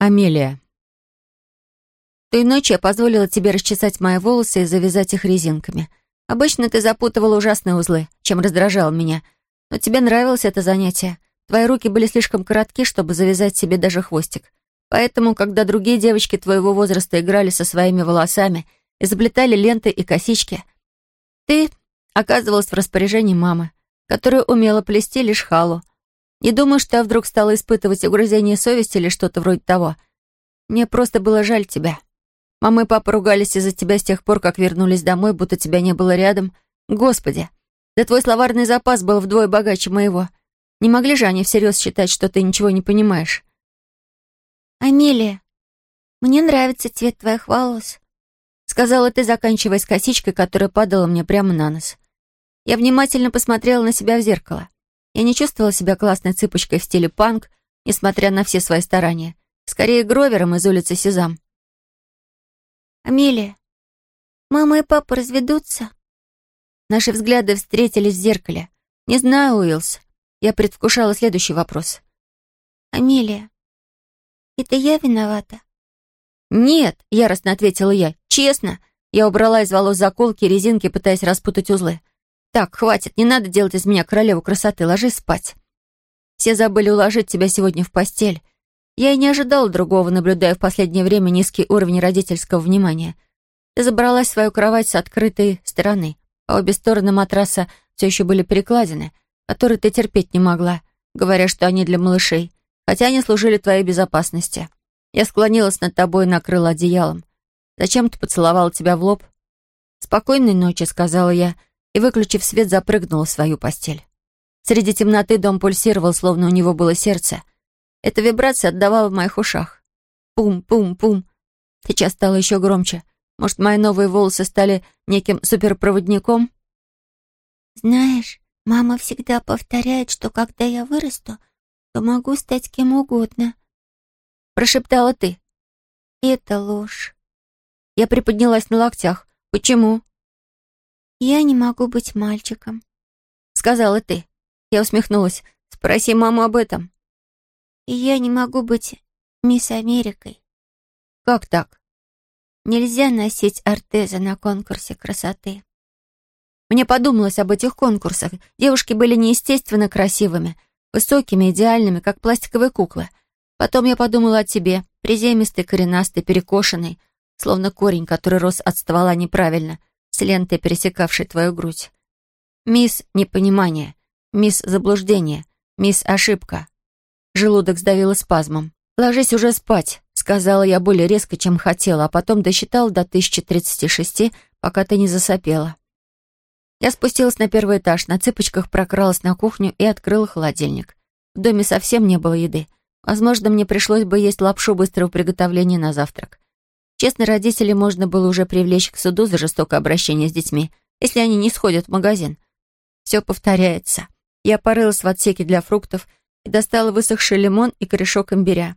Амелия. Той ночью я позволила тебе расчесать мои волосы и завязать их резинками. Обычно ты запутывала ужасные узлы, чем раздражал меня. Но тебе нравилось это занятие. Твои руки были слишком коротки, чтобы завязать себе даже хвостик. Поэтому, когда другие девочки твоего возраста играли со своими волосами, изоблетали ленты и косички, ты оказывалась в распоряжении мамы, которая умела плести лишь халу, не думаю, что я вдруг стала испытывать угрызение совести или что-то вроде того. Мне просто было жаль тебя. Мама и папа ругались из-за тебя с тех пор, как вернулись домой, будто тебя не было рядом. Господи, да твой словарный запас был вдвое богаче моего. Не могли же они всерьез считать, что ты ничего не понимаешь? «Амелия, мне нравится цвет твоих волос», — сказала ты, заканчивая с косичкой, которая падала мне прямо на нос. Я внимательно посмотрела на себя в зеркало. Я не чувствовала себя классной цыпочкой в стиле панк, несмотря на все свои старания. Скорее, Гровером из улицы Сезам. «Амелия, мама и папа разведутся?» Наши взгляды встретились в зеркале. «Не знаю, Уиллс». Я предвкушала следующий вопрос. «Амелия, это я виновата?» «Нет», — яростно ответила я. «Честно». Я убрала из волос заколки и резинки, пытаясь распутать узлы. Так, хватит, не надо делать из меня королеву красоты, ложись спать. Все забыли уложить тебя сегодня в постель. Я и не ожидала другого, наблюдая в последнее время низкий уровень родительского внимания. Ты забралась в свою кровать с открытой стороны, а обе стороны матраса все еще были перекладины, которые ты терпеть не могла, говоря, что они для малышей, хотя они служили твоей безопасности. Я склонилась над тобой и накрыла одеялом. Зачем ты поцеловала тебя в лоб? «Спокойной ночи», — сказала я, — и, выключив свет, запрыгнула в свою постель. Среди темноты дом пульсировал, словно у него было сердце. Эта вибрация отдавала в моих ушах. Пум-пум-пум. Сейчас стало еще громче. Может, мои новые волосы стали неким суперпроводником? «Знаешь, мама всегда повторяет, что когда я вырасту, то могу стать кем угодно», — прошептала ты. «Это ложь». Я приподнялась на локтях. «Почему?» «Я не могу быть мальчиком», — сказала ты. Я усмехнулась. «Спроси маму об этом». «Я не могу быть мисс Америкой». «Как так?» «Нельзя носить ортезы на конкурсе красоты». Мне подумалось об этих конкурсах. Девушки были неестественно красивыми, высокими, идеальными, как пластиковые куклы. Потом я подумала о тебе, приземистой, коренастой, перекошенной, словно корень, который рос от ствола неправильно, с лентой, пересекавшей твою грудь. Мисс непонимание, мисс заблуждение, мисс ошибка. Желудок сдавило спазмом. «Ложись уже спать», — сказала я более резко, чем хотела, а потом досчитала до 1036, пока ты не засопела. Я спустилась на первый этаж, на цыпочках прокралась на кухню и открыла холодильник. В доме совсем не было еды. Возможно, мне пришлось бы есть лапшу быстрого приготовления на завтрак. Честно, родителей можно было уже привлечь к суду за жестокое обращение с детьми, если они не сходят в магазин. Все повторяется. Я порылась в отсеке для фруктов и достала высохший лимон и корешок имбиря.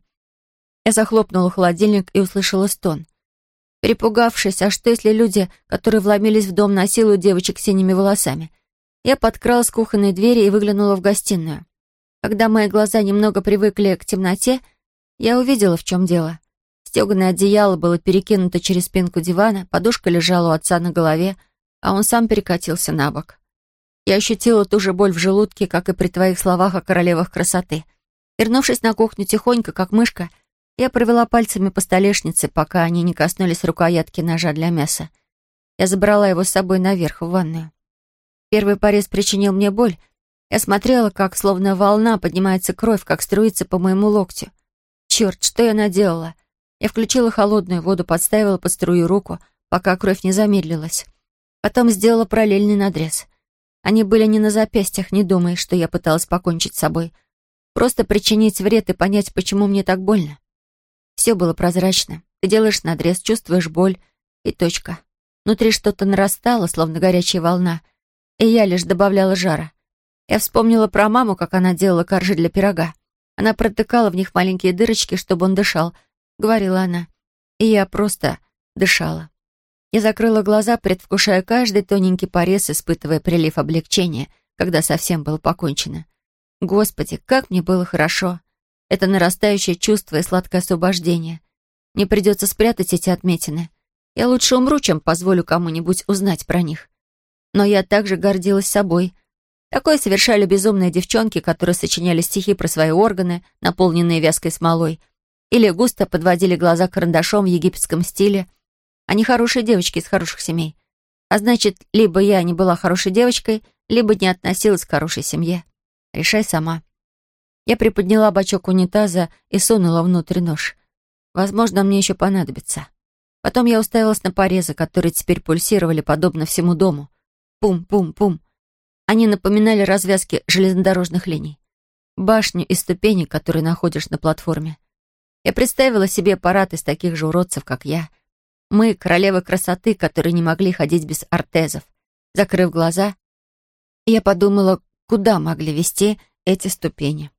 Я захлопнула холодильник и услышала стон. Перепугавшись, а что если люди, которые вломились в дом, насилуют девочек с синими волосами? Я подкралась к кухонной двери и выглянула в гостиную. Когда мои глаза немного привыкли к темноте, я увидела, в чем дело. Стеганое одеяло было перекинуто через спинку дивана, подушка лежала у отца на голове, а он сам перекатился на бок. Я ощутила ту же боль в желудке, как и при твоих словах о королевах красоты. Вернувшись на кухню тихонько, как мышка, я провела пальцами по столешнице, пока они не коснулись рукоятки ножа для мяса. Я забрала его с собой наверх, в ванную. Первый порез причинил мне боль. Я смотрела, как, словно волна, поднимается кровь, как струится по моему локтю. Черт, что я наделала? Я включила холодную воду, подставила под струю руку, пока кровь не замедлилась. Потом сделала параллельный надрез. Они были не на запястьях, не думая, что я пыталась покончить с собой. Просто причинить вред и понять, почему мне так больно. Все было прозрачно. Ты делаешь надрез, чувствуешь боль и точка. Внутри что-то нарастало, словно горячая волна, и я лишь добавляла жара. Я вспомнила про маму, как она делала коржи для пирога. Она протыкала в них маленькие дырочки, чтобы он дышал — говорила она. И я просто дышала. Я закрыла глаза, предвкушая каждый тоненький порез, испытывая прилив облегчения, когда совсем было покончено. Господи, как мне было хорошо! Это нарастающее чувство и сладкое освобождение. Мне придется спрятать эти отметины. Я лучше умру, чем позволю кому-нибудь узнать про них. Но я также гордилась собой. Такое совершали безумные девчонки, которые сочиняли стихи про свои органы, наполненные вязкой смолой, или густо подводили глаза карандашом в египетском стиле. Они хорошие девочки из хороших семей. А значит, либо я не была хорошей девочкой, либо не относилась к хорошей семье. Решай сама. Я приподняла бачок унитаза и сунула внутрь нож. Возможно, мне еще понадобится. Потом я уставилась на порезы, которые теперь пульсировали, подобно всему дому. Пум-пум-пум. Они напоминали развязки железнодорожных линий. Башню и ступени, которые находишь на платформе. Я представила себе парад из таких же уродцев, как я. Мы — королевы красоты, которые не могли ходить без ортезов. Закрыв глаза, я подумала, куда могли вести эти ступени.